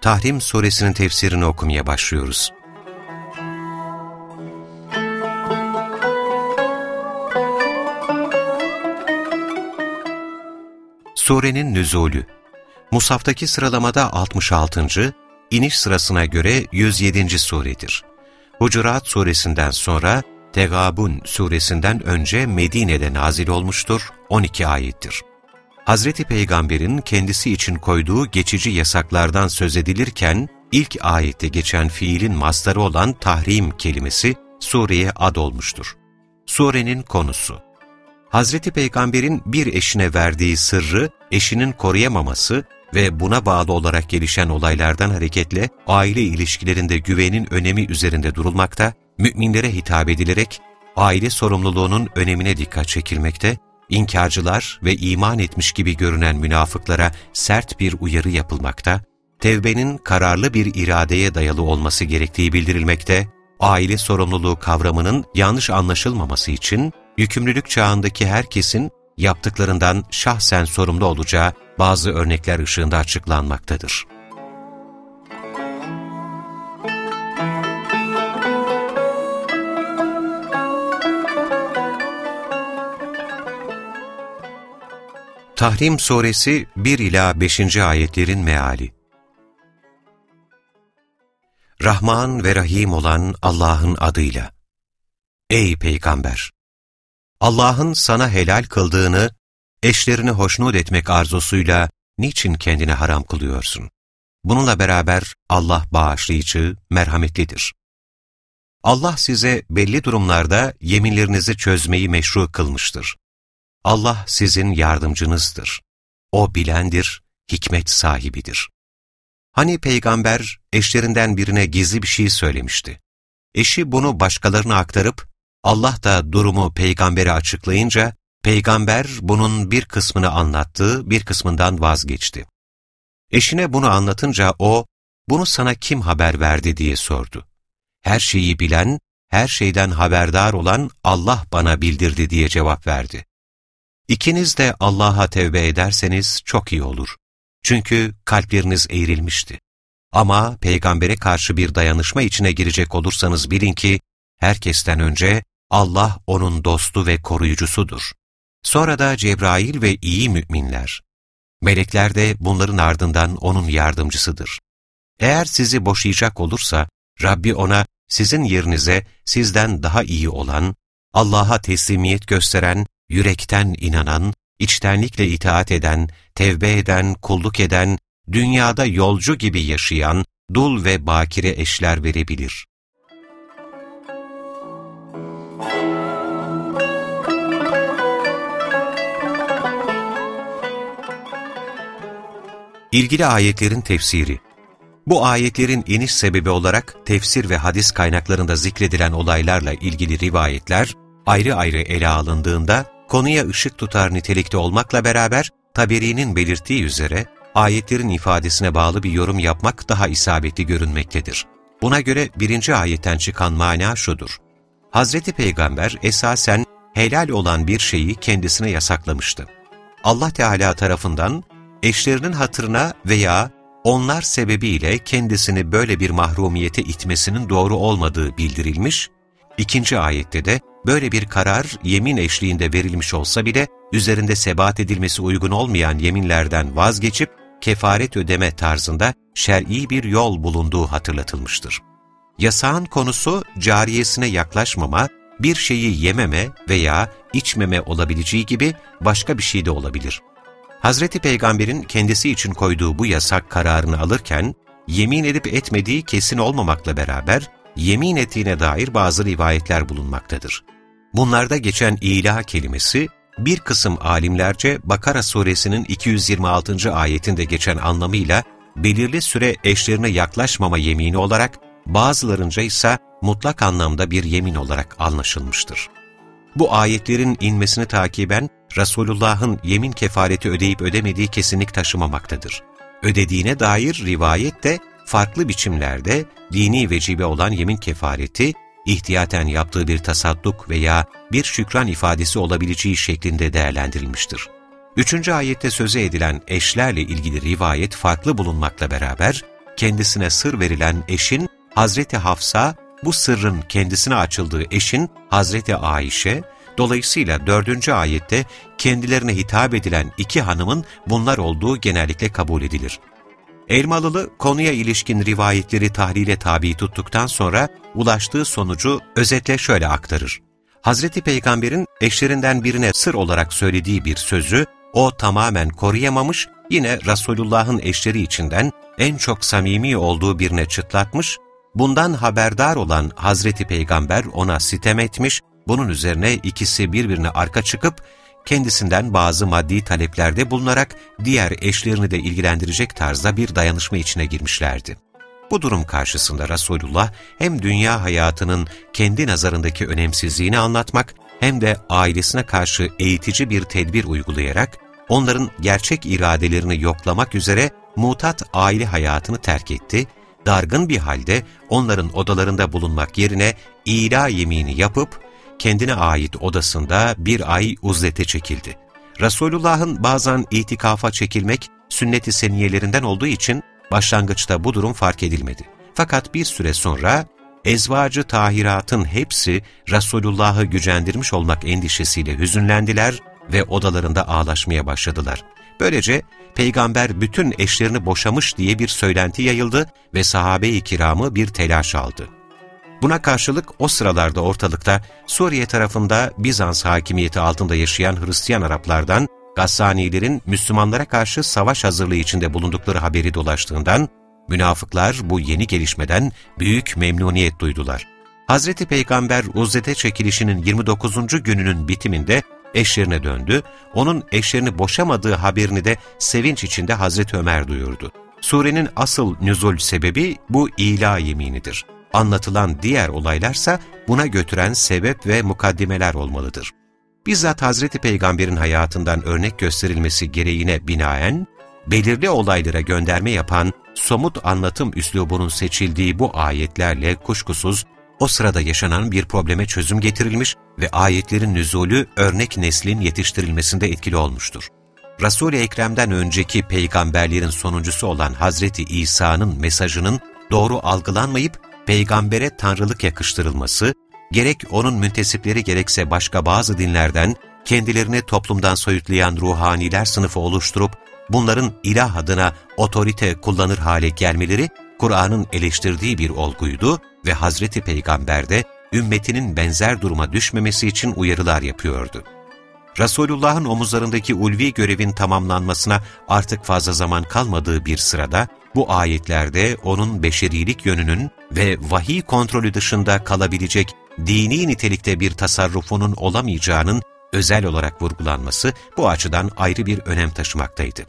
Tahrim Suresinin tefsirini okumaya başlıyoruz. Surenin nüzulü Musaftaki sıralamada 66. iniş sırasına göre 107. suredir. Hucurat suresinden sonra Tegabun suresinden önce Medine'de nazil olmuştur, 12 ayettir. Hazreti Peygamber'in kendisi için koyduğu geçici yasaklardan söz edilirken, ilk ayette geçen fiilin mastarı olan tahrim kelimesi sureye ad olmuştur. Surenin konusu Hazreti Peygamber'in bir eşine verdiği sırrı eşinin koruyamaması ve buna bağlı olarak gelişen olaylardan hareketle aile ilişkilerinde güvenin önemi üzerinde durulmakta, müminlere hitap edilerek aile sorumluluğunun önemine dikkat çekilmekte, inkarcılar ve iman etmiş gibi görünen münafıklara sert bir uyarı yapılmakta, tevbenin kararlı bir iradeye dayalı olması gerektiği bildirilmekte, aile sorumluluğu kavramının yanlış anlaşılmaması için yükümlülük çağındaki herkesin yaptıklarından şahsen sorumlu olacağı bazı örnekler ışığında açıklanmaktadır. Tahrim Suresi 1 ila 5. ayetlerin meali. Rahman ve Rahim olan Allah'ın adıyla. Ey peygamber! Allah'ın sana helal kıldığını, eşlerini hoşnut etmek arzusuyla niçin kendine haram kılıyorsun? Bununla beraber Allah bağışlayıcı, merhametlidir. Allah size belli durumlarda yeminlerinizi çözmeyi meşru kılmıştır. Allah sizin yardımcınızdır. O bilendir, hikmet sahibidir. Hani peygamber eşlerinden birine gizli bir şey söylemişti. Eşi bunu başkalarına aktarıp Allah da durumu peygambere açıklayınca peygamber bunun bir kısmını anlattı, bir kısmından vazgeçti. Eşine bunu anlatınca o, bunu sana kim haber verdi diye sordu. Her şeyi bilen, her şeyden haberdar olan Allah bana bildirdi diye cevap verdi. İkiniz de Allah'a tevbe ederseniz çok iyi olur. Çünkü kalpleriniz eğrilmişti. Ama peygambere karşı bir dayanışma içine girecek olursanız bilin ki, herkesten önce Allah onun dostu ve koruyucusudur. Sonra da Cebrail ve iyi müminler. Melekler de bunların ardından onun yardımcısıdır. Eğer sizi boşayacak olursa, Rabbi ona sizin yerinize sizden daha iyi olan, Allah'a teslimiyet gösteren yürekten inanan, içtenlikle itaat eden, tevbe eden, kulluk eden, dünyada yolcu gibi yaşayan, dul ve bakire eşler verebilir. İlgili ayetlerin tefsiri Bu ayetlerin iniş sebebi olarak tefsir ve hadis kaynaklarında zikredilen olaylarla ilgili rivayetler ayrı ayrı ele alındığında konuya ışık tutar nitelikte olmakla beraber Taberi'nin belirttiği üzere ayetlerin ifadesine bağlı bir yorum yapmak daha isabetli görünmektedir. Buna göre birinci ayetten çıkan mana şudur. Hazreti Peygamber esasen helal olan bir şeyi kendisine yasaklamıştı. Allah Teala tarafından eşlerinin hatırına veya onlar sebebiyle kendisini böyle bir mahrumiyete itmesinin doğru olmadığı bildirilmiş, ikinci ayette de böyle bir karar yemin eşliğinde verilmiş olsa bile üzerinde sebat edilmesi uygun olmayan yeminlerden vazgeçip kefaret ödeme tarzında şer'i bir yol bulunduğu hatırlatılmıştır. Yasağın konusu cariyesine yaklaşmama, bir şeyi yememe veya içmeme olabileceği gibi başka bir şey de olabilir. Hazreti Peygamber'in kendisi için koyduğu bu yasak kararını alırken, yemin edip etmediği kesin olmamakla beraber, yemin ettiğine dair bazı rivayetler bulunmaktadır. Bunlarda geçen ilah kelimesi, bir kısım alimlerce Bakara suresinin 226. ayetinde geçen anlamıyla belirli süre eşlerine yaklaşmama yemini olarak, bazılarınca ise mutlak anlamda bir yemin olarak anlaşılmıştır. Bu ayetlerin inmesini takiben Resulullah'ın yemin kefareti ödeyip ödemediği kesinlik taşımamaktadır. Ödediğine dair rivayet de farklı biçimlerde dini vecibe olan yemin kefareti, ihtiyaten yaptığı bir tasadduk veya bir şükran ifadesi olabileceği şeklinde değerlendirilmiştir. Üçüncü ayette söze edilen eşlerle ilgili rivayet farklı bulunmakla beraber, kendisine sır verilen eşin Hazreti Hafsa, bu sırrın kendisine açıldığı eşin Hazreti Ayşe, dolayısıyla dördüncü ayette kendilerine hitap edilen iki hanımın bunlar olduğu genellikle kabul edilir. Elmalılı konuya ilişkin rivayetleri tahlile tabi tuttuktan sonra ulaştığı sonucu özetle şöyle aktarır. Hazreti Peygamber'in eşlerinden birine sır olarak söylediği bir sözü o tamamen koruyamamış, yine Resulullah'ın eşleri içinden en çok samimi olduğu birine çıtlatmış, bundan haberdar olan Hazreti Peygamber ona sitem etmiş, bunun üzerine ikisi birbirine arka çıkıp, kendisinden bazı maddi taleplerde bulunarak diğer eşlerini de ilgilendirecek tarzda bir dayanışma içine girmişlerdi. Bu durum karşısında Resulullah hem dünya hayatının kendi nazarındaki önemsizliğini anlatmak hem de ailesine karşı eğitici bir tedbir uygulayarak onların gerçek iradelerini yoklamak üzere mutat aile hayatını terk etti, dargın bir halde onların odalarında bulunmak yerine ila yemini yapıp kendine ait odasında bir ay uzlete çekildi. Resulullah'ın bazen itikafa çekilmek sünnet-i seniyelerinden olduğu için başlangıçta bu durum fark edilmedi. Fakat bir süre sonra ezvacı tahiratın hepsi Resulullah'ı gücendirmiş olmak endişesiyle hüzünlendiler ve odalarında ağlaşmaya başladılar. Böylece peygamber bütün eşlerini boşamış diye bir söylenti yayıldı ve sahabe-i kiramı bir telaş aldı. Buna karşılık o sıralarda ortalıkta Suriye tarafında Bizans hakimiyeti altında yaşayan Hristiyan Araplardan Gassanilerin Müslümanlara karşı savaş hazırlığı içinde bulundukları haberi dolaştığından münafıklar bu yeni gelişmeden büyük memnuniyet duydular. Hazreti Peygamber Uzzet'e çekilişinin 29. gününün bitiminde eşlerine döndü, onun eşlerini boşamadığı haberini de sevinç içinde Hazreti Ömer duyurdu. Surenin asıl nüzul sebebi bu ila yeminidir. Anlatılan diğer olaylarsa buna götüren sebep ve mukaddimeler olmalıdır. Bizzat Hazreti Peygamber'in hayatından örnek gösterilmesi gereğine binaen, belirli olaylara gönderme yapan somut anlatım üslubunun seçildiği bu ayetlerle kuşkusuz o sırada yaşanan bir probleme çözüm getirilmiş ve ayetlerin nüzulü örnek neslin yetiştirilmesinde etkili olmuştur. Resul-i Ekrem'den önceki peygamberlerin sonuncusu olan Hazreti İsa'nın mesajının doğru algılanmayıp peygambere tanrılık yakıştırılması, gerek onun müntesipleri gerekse başka bazı dinlerden kendilerini toplumdan soyutlayan ruhaniler sınıfı oluşturup bunların ilah adına otorite kullanır hale gelmeleri Kur'an'ın eleştirdiği bir olguydu ve Hazreti Peygamber de ümmetinin benzer duruma düşmemesi için uyarılar yapıyordu. Resulullah'ın omuzlarındaki ulvi görevin tamamlanmasına artık fazla zaman kalmadığı bir sırada, bu ayetlerde onun beşerilik yönünün ve vahiy kontrolü dışında kalabilecek dini nitelikte bir tasarrufunun olamayacağının özel olarak vurgulanması bu açıdan ayrı bir önem taşımaktaydı.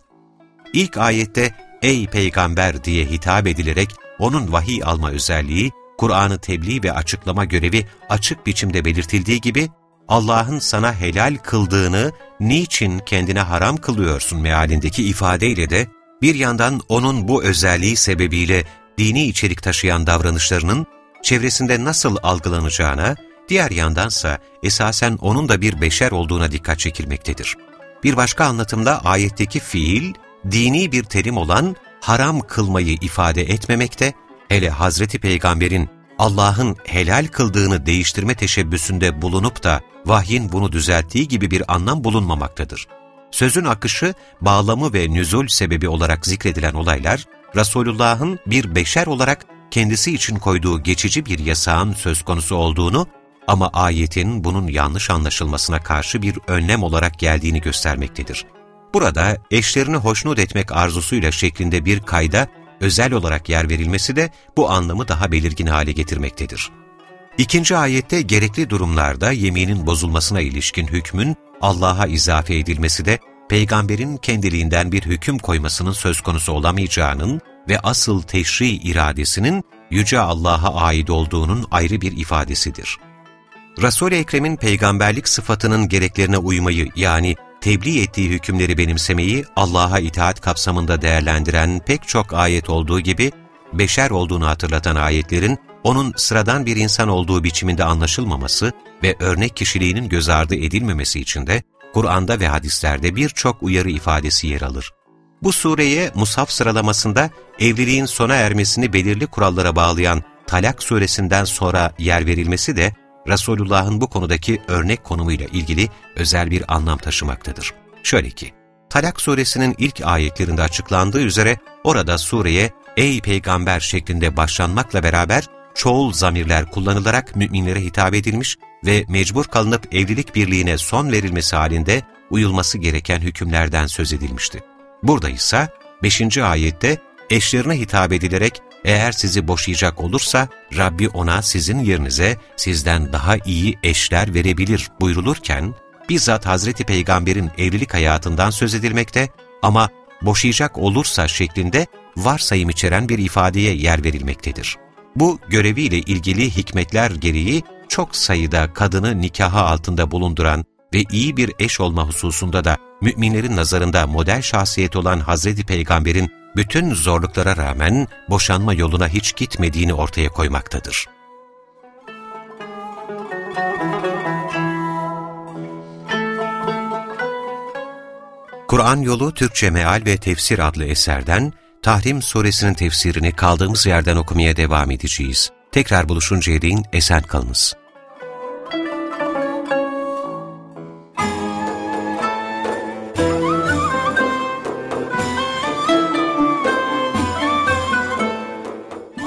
İlk ayette ''Ey peygamber'' diye hitap edilerek onun vahiy alma özelliği, Kur'an'ı tebliğ ve açıklama görevi açık biçimde belirtildiği gibi, Allah'ın sana helal kıldığını niçin kendine haram kılıyorsun mealindeki ifadeyle de, bir yandan onun bu özelliği sebebiyle dini içerik taşıyan davranışlarının çevresinde nasıl algılanacağına, diğer yandansa esasen onun da bir beşer olduğuna dikkat çekilmektedir. Bir başka anlatımda ayetteki fiil, dini bir terim olan haram kılmayı ifade etmemekte, hele Hazreti Peygamber'in Allah'ın helal kıldığını değiştirme teşebbüsünde bulunup da vahyin bunu düzelttiği gibi bir anlam bulunmamaktadır. Sözün akışı, bağlamı ve nüzul sebebi olarak zikredilen olaylar, Resulullah'ın bir beşer olarak kendisi için koyduğu geçici bir yasağın söz konusu olduğunu ama ayetin bunun yanlış anlaşılmasına karşı bir önlem olarak geldiğini göstermektedir. Burada eşlerini hoşnut etmek arzusuyla şeklinde bir kayda özel olarak yer verilmesi de bu anlamı daha belirgin hale getirmektedir. İkinci ayette gerekli durumlarda yeminin bozulmasına ilişkin hükmün Allah'a izafe edilmesi de peygamberin kendiliğinden bir hüküm koymasının söz konusu olamayacağının ve asıl teşri iradesinin Yüce Allah'a ait olduğunun ayrı bir ifadesidir. Resul-i Ekrem'in peygamberlik sıfatının gereklerine uymayı yani tebliğ ettiği hükümleri benimsemeyi Allah'a itaat kapsamında değerlendiren pek çok ayet olduğu gibi, beşer olduğunu hatırlatan ayetlerin onun sıradan bir insan olduğu biçiminde anlaşılmaması ve örnek kişiliğinin göz ardı edilmemesi için de Kur'an'da ve hadislerde birçok uyarı ifadesi yer alır. Bu sureye Musaf sıralamasında evliliğin sona ermesini belirli kurallara bağlayan Talak suresinden sonra yer verilmesi de Resulullah'ın bu konudaki örnek konumuyla ilgili özel bir anlam taşımaktadır. Şöyle ki, Talak suresinin ilk ayetlerinde açıklandığı üzere orada sureye ''Ey peygamber'' şeklinde başlanmakla beraber çoğul zamirler kullanılarak müminlere hitap edilmiş ve mecbur kalınıp evlilik birliğine son verilmesi halinde uyulması gereken hükümlerden söz edilmişti. Burada ise 5. ayette eşlerine hitap edilerek eğer sizi boşayacak olursa Rabbi ona sizin yerinize sizden daha iyi eşler verebilir buyrulurken bizzat Hazreti Peygamber'in evlilik hayatından söz edilmekte ama boşayacak olursa şeklinde varsayım içeren bir ifadeye yer verilmektedir. Bu göreviyle ilgili hikmetler gereği çok sayıda kadını nikaha altında bulunduran ve iyi bir eş olma hususunda da müminlerin nazarında model şahsiyet olan Hazreti Peygamber'in bütün zorluklara rağmen boşanma yoluna hiç gitmediğini ortaya koymaktadır. Kur'an Yolu Türkçe Meal ve Tefsir adlı eserden Tahrim Suresinin tefsirini kaldığımız yerden okumaya devam edeceğiz. Tekrar buluşuncaya değin esen kalınız.